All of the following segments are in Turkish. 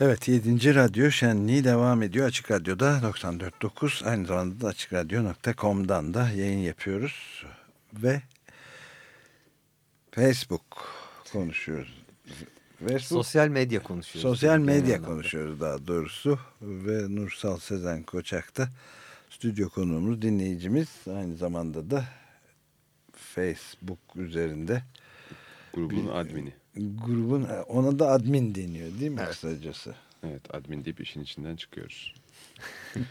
Evet 7. Radyo Şenliği devam ediyor. Açık Radyo'da 94.9 aynı zamanda da açıkradyo.com'dan da yayın yapıyoruz. Ve Facebook konuşuyoruz. Facebook, sosyal medya konuşuyoruz. Sosyal medya konuşuyoruz daha doğrusu. Ve Nursal Sezen Koçak da stüdyo konuğumuz, dinleyicimiz. Aynı zamanda da Facebook üzerinde. Grubun admini grubun ona da admin deniyor değil mi evet. kısacası? Evet admin deyip işin içinden çıkıyoruz.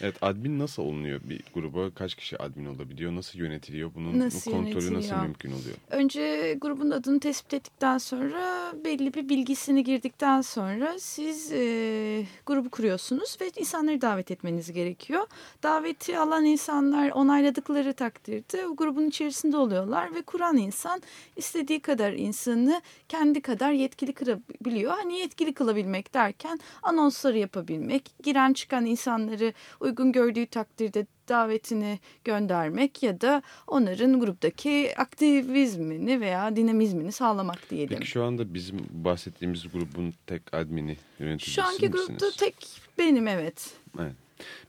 Evet admin nasıl olunuyor bir gruba? Kaç kişi admin olabiliyor? Nasıl yönetiliyor? Bunun nasıl kontrolü yönetiliyor? nasıl mümkün oluyor? Önce grubun adını tespit ettikten sonra belli bir bilgisini girdikten sonra siz e, grubu kuruyorsunuz ve insanları davet etmeniz gerekiyor. Daveti alan insanlar onayladıkları takdirde o grubun içerisinde oluyorlar ve kuran insan istediği kadar insanı kendi kadar yetkili kılabiliyor. Hani yetkili kılabilmek derken anonsları yapabilmek, giren çıkan insanları uygun gördüğü takdirde davetini göndermek ya da onların gruptaki aktivizmini veya dinamizmini sağlamak diyelim. Peki şu anda bizim bahsettiğimiz grubun tek admini yöneticisi Şu anki misiniz? grupta tek benim evet. Evet.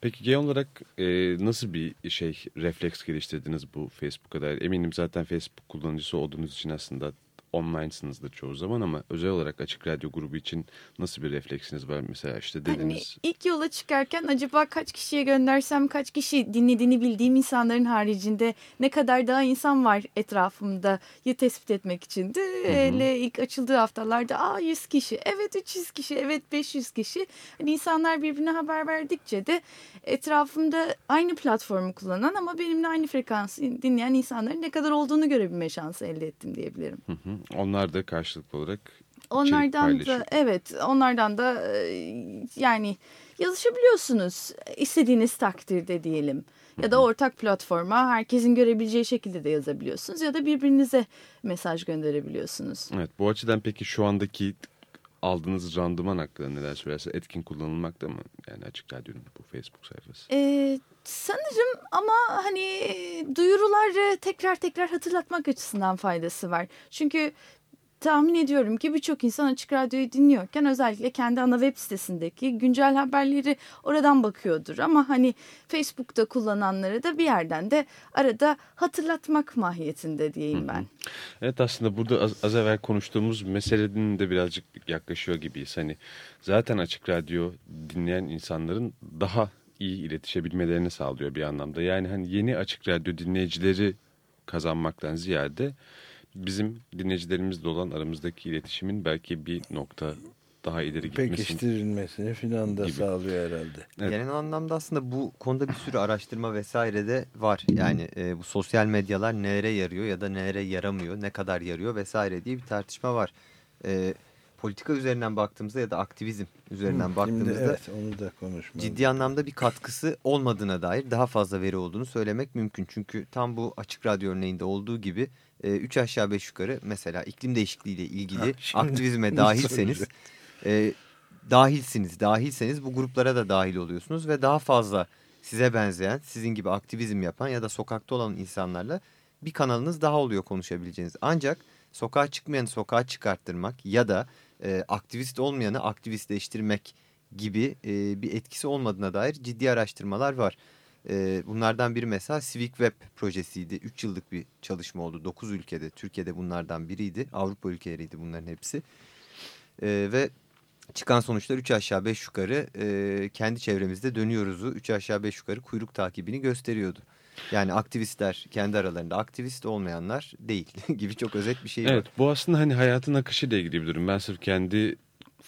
Peki genel olarak e, nasıl bir şey refleks geliştirdiniz bu Facebook'a dair? Eminim zaten Facebook kullanıcısı olduğunuz için aslında online'sınızdır çoğu zaman ama özel olarak Açık Radyo grubu için nasıl bir refleksiniz var mesela işte hani dediniz. Hani ilk yola çıkarken acaba kaç kişiye göndersem kaç kişi dinlediğini bildiğim insanların haricinde ne kadar daha insan var etrafımda ya tespit etmek için de hele ilk açıldığı haftalarda aa 100 kişi evet 300 kişi evet 500 kişi hani insanlar birbirine haber verdikçe de etrafımda aynı platformu kullanan ama benimle aynı frekansı dinleyen insanların ne kadar olduğunu görebilme şansı elde ettim diyebilirim. Hı hı. Onlar da karşılıklı olarak Onlardan da evet onlardan da e, yani yazışabiliyorsunuz istediğiniz takdirde diyelim. Ya da ortak platforma herkesin görebileceği şekilde de yazabiliyorsunuz ya da birbirinize mesaj gönderebiliyorsunuz. Evet bu açıdan peki şu andaki aldığınız randıman hakkında neler söylerse etkin kullanılmakta mı? Yani Açık Radyo'nun bu Facebook sayfası. Ee, sanırım ama hani duyuruları tekrar tekrar hatırlatmak açısından faydası var. Çünkü tahmin ediyorum ki birçok insan Açık Radyo'yu dinliyorken özellikle kendi ana web sitesindeki güncel haberleri oradan bakıyordur. Ama hani Facebook'ta kullananları da bir yerden de arada hatırlatmak mahiyetinde diyeyim ben. Evet aslında burada az, az evvel konuştuğumuz meselenin de birazcık yaklaşıyor gibiyiz. Hani zaten Açık Radyo dinleyen insanların daha iyi iletişebilmelerini sağlıyor bir anlamda. Yani hani yeni Açık Radyo dinleyicileri kazanmaktan ziyade bizim dinleyicilerimizle olan aramızdaki iletişimin belki bir nokta daha ileri gitmesini... Pekiştirilmesini filan da gibi. sağlıyor herhalde. Evet. Genel anlamda aslında bu konuda bir sürü araştırma vesaire de var. Yani e, bu sosyal medyalar nelere yarıyor ya da nelere yaramıyor, ne kadar yarıyor vesaire diye bir tartışma var. E, politika üzerinden baktığımızda ya da aktivizm üzerinden Hı, baktığımızda evet, onu da ciddi anlamda bir katkısı olmadığına dair daha fazla veri olduğunu söylemek mümkün. Çünkü tam bu açık radyo örneğinde olduğu gibi 3 e, aşağı 5 yukarı mesela iklim değişikliği ile ilgili ha, aktivizme dahilseniz e, dahilsiniz. Dahilseniz bu gruplara da dahil oluyorsunuz ve daha fazla size benzeyen, sizin gibi aktivizm yapan ya da sokakta olan insanlarla bir kanalınız daha oluyor konuşabileceğiniz. Ancak sokağa çıkmayanı sokağa çıkarttırmak ya da e, aktivist olmayanı aktivistleştirmek gibi e, bir etkisi olmadığına dair ciddi araştırmalar var. E, bunlardan biri mesela Civic Web projesiydi. 3 yıllık bir çalışma oldu. 9 ülkede, Türkiye'de bunlardan biriydi. Avrupa ülkeleriydi bunların hepsi. E, ve çıkan sonuçlar 3 aşağı 5 yukarı e, kendi çevremizde dönüyoruzu 3 aşağı 5 yukarı kuyruk takibini gösteriyordu. Yani aktivistler kendi aralarında aktivist olmayanlar değil gibi çok özet bir şey evet, var. Evet bu aslında hani hayatın akışı ile ilgili bir durum. Ben sırf kendi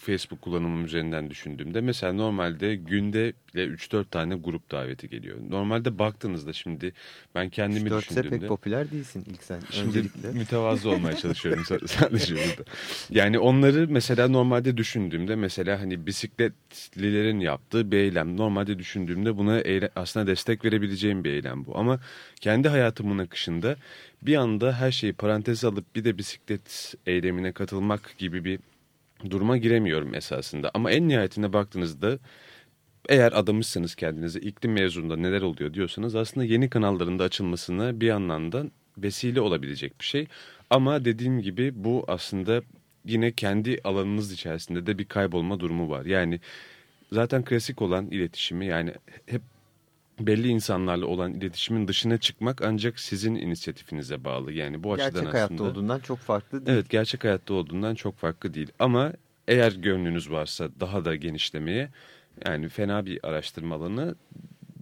Facebook kullanımım üzerinden düşündüğümde mesela normalde günde 3-4 tane grup daveti geliyor. Normalde baktığınızda şimdi ben kendimi 3-4 düşündüğümde... 3-4 pek popüler değilsin ilk sen şimdi öncelikle. mütevazı olmaya çalışıyorum sadece burada. Yani onları mesela normalde düşündüğümde mesela hani bisikletlilerin yaptığı bir eylem. Normalde düşündüğümde buna aslında destek verebileceğim bir eylem bu. Ama kendi hayatımın akışında bir anda her şeyi paranteze alıp bir de bisiklet eylemine katılmak gibi bir duruma giremiyorum esasında. Ama en nihayetinde baktığınızda eğer adamışsınız kendinize iklim mevzunda neler oluyor diyorsanız aslında yeni kanalların da açılmasına bir anlamda vesile olabilecek bir şey. Ama dediğim gibi bu aslında yine kendi alanınız içerisinde de bir kaybolma durumu var. Yani zaten klasik olan iletişimi yani hep belli insanlarla olan iletişimin dışına çıkmak ancak sizin inisiyatifinize bağlı. Yani bu Gerçek açıdan hayatta aslında. olduğundan çok farklı değil. Evet gerçek hayatta olduğundan çok farklı değil. Ama eğer gönlünüz varsa daha da genişlemeye yani fena bir araştırma alanı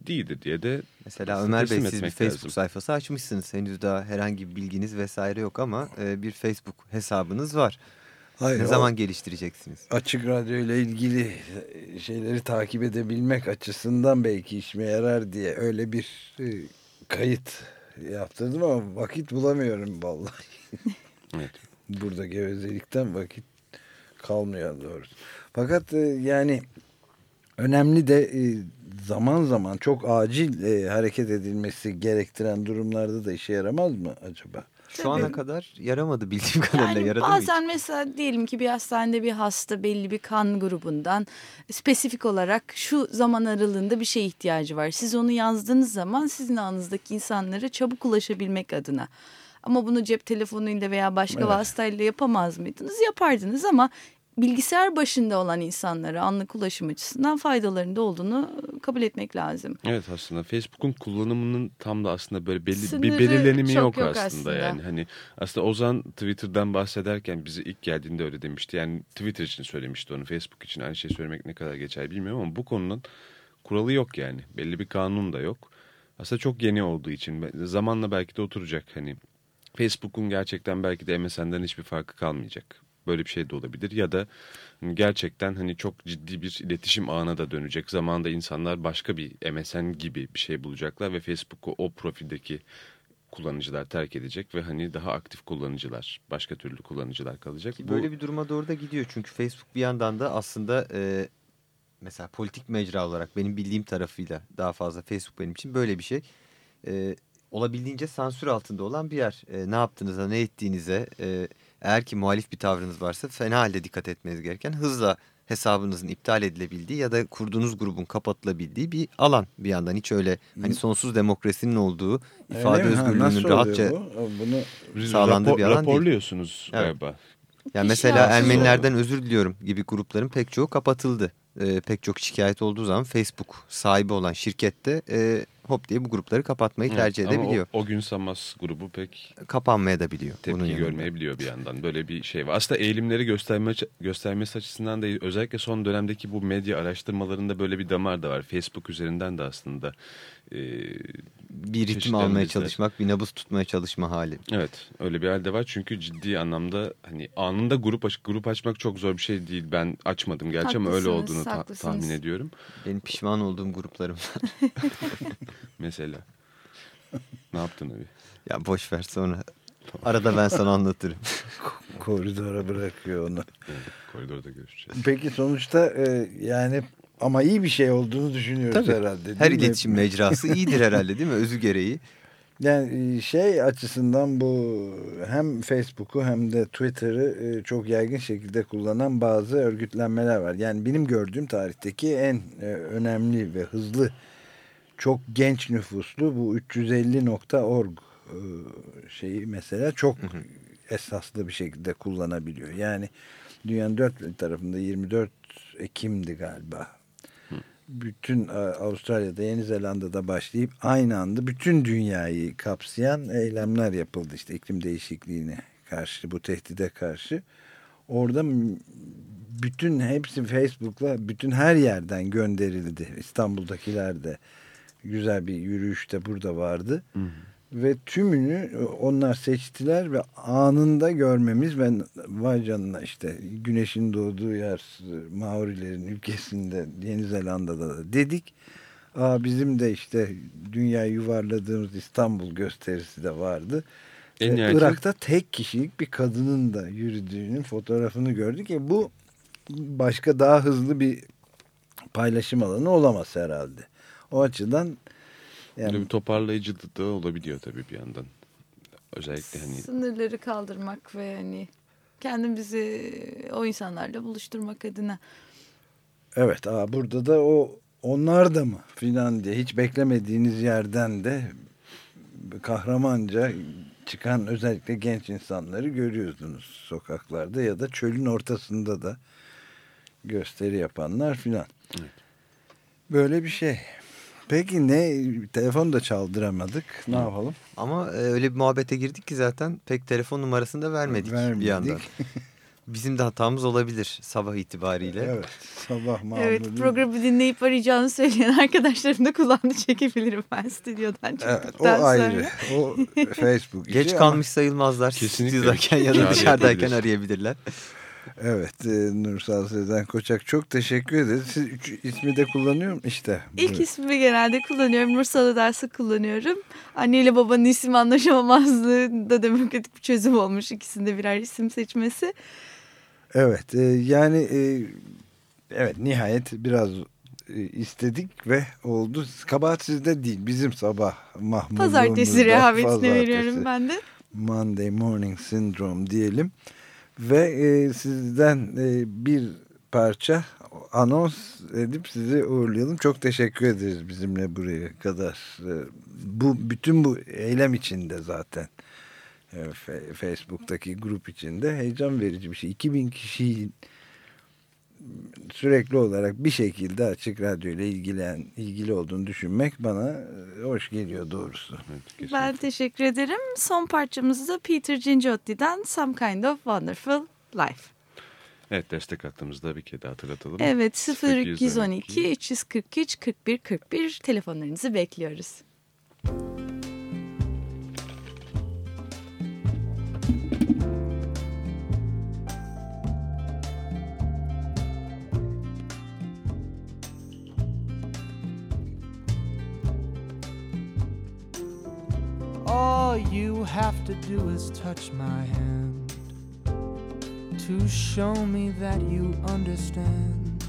değildir diye de Mesela Ömer Bey siz bir Facebook lazım. sayfası açmışsınız. Henüz daha herhangi bir bilginiz vesaire yok ama e, bir Facebook hesabınız var. Hayır, ne o zaman geliştireceksiniz? açık radyo ile ilgili şeyleri takip edebilmek açısından belki işime yarar diye öyle bir e, kayıt yaptırdım ama vakit bulamıyorum vallahi. evet. Burada gevezelikten vakit kalmıyor doğrusu. Fakat e, yani önemli de e, zaman zaman çok acil e, hareket edilmesi gerektiren durumlarda da işe yaramaz mı acaba? Şu Tabii. ana kadar yaramadı bildiğim kadarıyla. Yani Yaradı mı hiç? bazen mesela diyelim ki bir hastanede bir hasta belli bir kan grubundan spesifik olarak şu zaman aralığında bir şeye ihtiyacı var. Siz onu yazdığınız zaman sizin ağınızdaki insanlara çabuk ulaşabilmek adına. Ama bunu cep telefonuyla veya başka Evet. vasıtayla yapamaz mıydınız? Yapardınız ama bilgisayar başında olan insanlara anlık ulaşım açısından faydalarında olduğunu kabul etmek lazım. Evet aslında Facebook'un kullanımının tam da aslında böyle belli Sınırı bir belirlenimi yok, yok aslında. aslında. yani. Hani aslında Ozan Twitter'dan bahsederken bize ilk geldiğinde öyle demişti. Yani Twitter için söylemişti onu. Facebook için aynı şey söylemek ne kadar geçer bilmiyorum ama bu konunun kuralı yok yani. Belli bir kanun da yok. Aslında çok yeni olduğu için zamanla belki de oturacak hani. Facebook'un gerçekten belki de MSN'den hiçbir farkı kalmayacak. Böyle bir şey de olabilir ya da gerçekten hani çok ciddi bir iletişim ağına da dönecek. Zamanında insanlar başka bir MSN gibi bir şey bulacaklar ve Facebook'u o profildeki kullanıcılar terk edecek ve hani daha aktif kullanıcılar, başka türlü kullanıcılar kalacak. Ki Bu- böyle bir duruma doğru da gidiyor. Çünkü Facebook bir yandan da aslında e, mesela politik mecra olarak benim bildiğim tarafıyla daha fazla Facebook benim için böyle bir şey. E, olabildiğince sansür altında olan bir yer. E, ne yaptığınıza, ne ettiğinize e, eğer ki muhalif bir tavrınız varsa fena halde dikkat etmeniz gereken hızla hesabınızın iptal edilebildiği ya da kurduğunuz grubun kapatılabildiği bir alan bir yandan. Hiç öyle hani sonsuz demokrasinin olduğu ifade Öyle? Ha, özgürlüğünün rahatça bu? Bunu sağlandığı rapor- bir alan değil. Raporluyorsunuz Evet. galiba. Yani İş mesela Ermenilerden özür diliyorum gibi grupların pek çoğu kapatıldı. Ee, pek çok şikayet olduğu zaman Facebook sahibi olan şirkette e, hop diye bu grupları kapatmayı Evet, tercih ama edebiliyor. O, o gün Samas grubu pek Kapanmaya da biliyor. bunun tepki yanında. görmeyebiliyor bir yandan. Böyle bir şey var. Aslında eğilimleri gösterme, göstermesi açısından da özellikle son dönemdeki bu medya araştırmalarında böyle bir damar da var. Facebook üzerinden de aslında. E, Bir ritim almaya çalışmak, bir nabız tutmaya çalışma hali. Evet öyle bir halde var çünkü ciddi anlamda hani anında grup aç, grup açmak çok zor bir şey değil. Ben açmadım gerçi ama öyle olduğunu ta- tahmin ediyorum. Benim pişman olduğum gruplarım. Mesela. ne yaptın abi? ya boş ver sonra. Arada ben sana anlatırım. koridora bırakıyor onu. Evet, koridorda görüşeceğiz. Peki sonuçta e, yani ama iyi bir şey olduğunu düşünüyoruz Tabii. herhalde. Her mi? iletişim mecrası iyidir herhalde değil mi? Özü gereği. Yani e, şey açısından bu hem Facebook'u hem de Twitter'ı e, çok yaygın şekilde kullanan bazı örgütlenmeler var. Yani benim gördüğüm tarihteki en e, önemli ve hızlı çok genç nüfuslu bu 350.org e, şeyi mesela çok esaslı bir şekilde kullanabiliyor. Yani dünyanın dört tarafında 24 Ekim'di galiba. Bütün e, Avustralya'da, Yeni Zelanda'da başlayıp aynı anda bütün dünyayı kapsayan eylemler yapıldı işte iklim değişikliğine karşı, bu tehdide karşı. Orada bütün hepsi Facebook'la bütün her yerden gönderildi. İstanbul'dakiler de güzel bir yürüyüşte burada vardı. Ve tümünü onlar seçtiler ve anında görmemiz ben vay canına işte güneşin doğduğu yer Maorilerin ülkesinde Yeni Zelanda'da da dedik. Aa, bizim de işte dünyayı yuvarladığımız İstanbul gösterisi de vardı. En Ve nihayetinde- Irak'ta tek kişilik bir kadının da yürüdüğünün fotoğrafını gördük ya bu başka daha hızlı bir paylaşım alanı olamaz herhalde. O açıdan yani Böyle bir toparlayıcı da olabiliyor tabii bir yandan. Özellikle hani Sınırları kaldırmak ve hani kendimizi o insanlarla buluşturmak adına. Evet aa, burada da o onlar da mı filan diye hiç beklemediğiniz yerden de kahramanca çıkan özellikle genç insanları görüyordunuz sokaklarda ya da çölün ortasında da gösteri yapanlar filan. Evet. Böyle bir şey. Peki ne telefon da çaldıramadık. Ne yapalım? Ama e, öyle bir muhabbete girdik ki zaten pek telefon numarasını da vermedik, vermedik. bir yandan. Bizim de hatamız olabilir sabah itibariyle. Evet sabah mamulü. Evet programı dinleyip arayacağını söyleyen arkadaşlarım da kulağını çekebilirim ben stüdyodan evet, O ayrı. O Facebook Geç kalmış ama... sayılmazlar. Kesinlikle. ya da dışarıdayken arayabilirler. Evet e, Nursal Sezen Koçak çok teşekkür ederiz. Siz üç ismi de kullanıyor musunuz? İşte. İlk ismimi genelde kullanıyorum. Nursal dersi kullanıyorum. Anne ile babanın isim anlaşamamazlığı da demokratik bir çözüm olmuş. İkisinde birer isim seçmesi. Evet e, yani e, evet nihayet biraz e, istedik ve oldu. Kabahat sizde değil bizim sabah mahmurluğumuzda. Pazartesi rehavetine veriyorum ben de. Monday Morning Syndrome diyelim. Ve e, sizden e, bir parça anons edip sizi uğurlayalım. Çok teşekkür ederiz bizimle buraya kadar. E, bu bütün bu eylem içinde zaten. E, Facebook'taki grup içinde heyecan verici bir şey. 2000 kişinin sürekli olarak bir şekilde açık radyo ile ilgilen, ilgili olduğunu düşünmek bana e, hoş geliyor doğrusu. Evet, ben teşekkür ederim. Son parçamız da Peter Ginciotti'den Some Kind of Wonderful Life. Evet destek hattımızda bir kere daha hatırlatalım. Evet 0212 343 41 41 telefonlarınızı bekliyoruz. All you have to do is touch my hand to show me that you understand.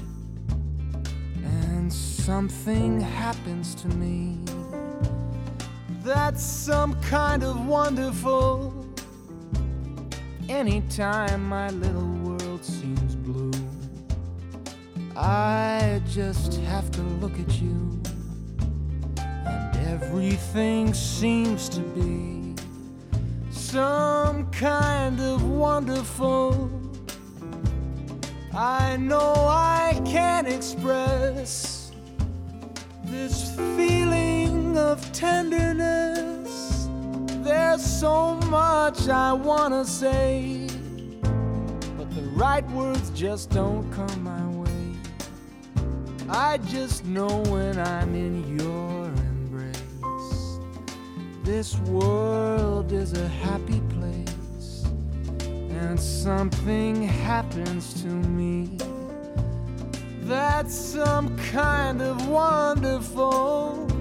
And something happens to me that's some kind of wonderful. Anytime my little world seems blue, I just have to look at you and Everything seems to be some kind of wonderful. I know I can't express this feeling of tenderness. There's so much I want to say, but the right words just don't come my way. I just know when I'm in your this world is a happy place, and something happens to me that's some kind of wonderful.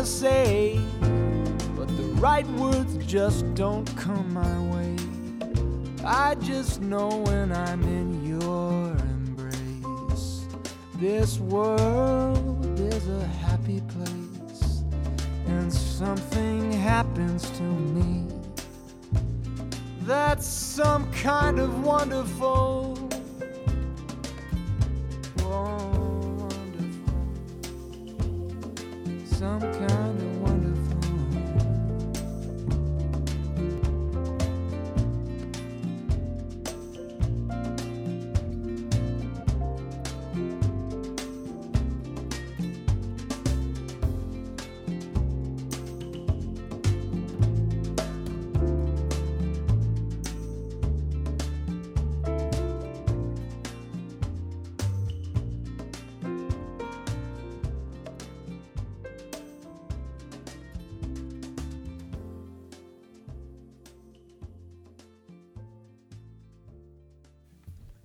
Wanna say, but the right words just don't come my way. I just know when I'm in your embrace. This world is a happy place, and something happens to me. That's some kind of wonderful.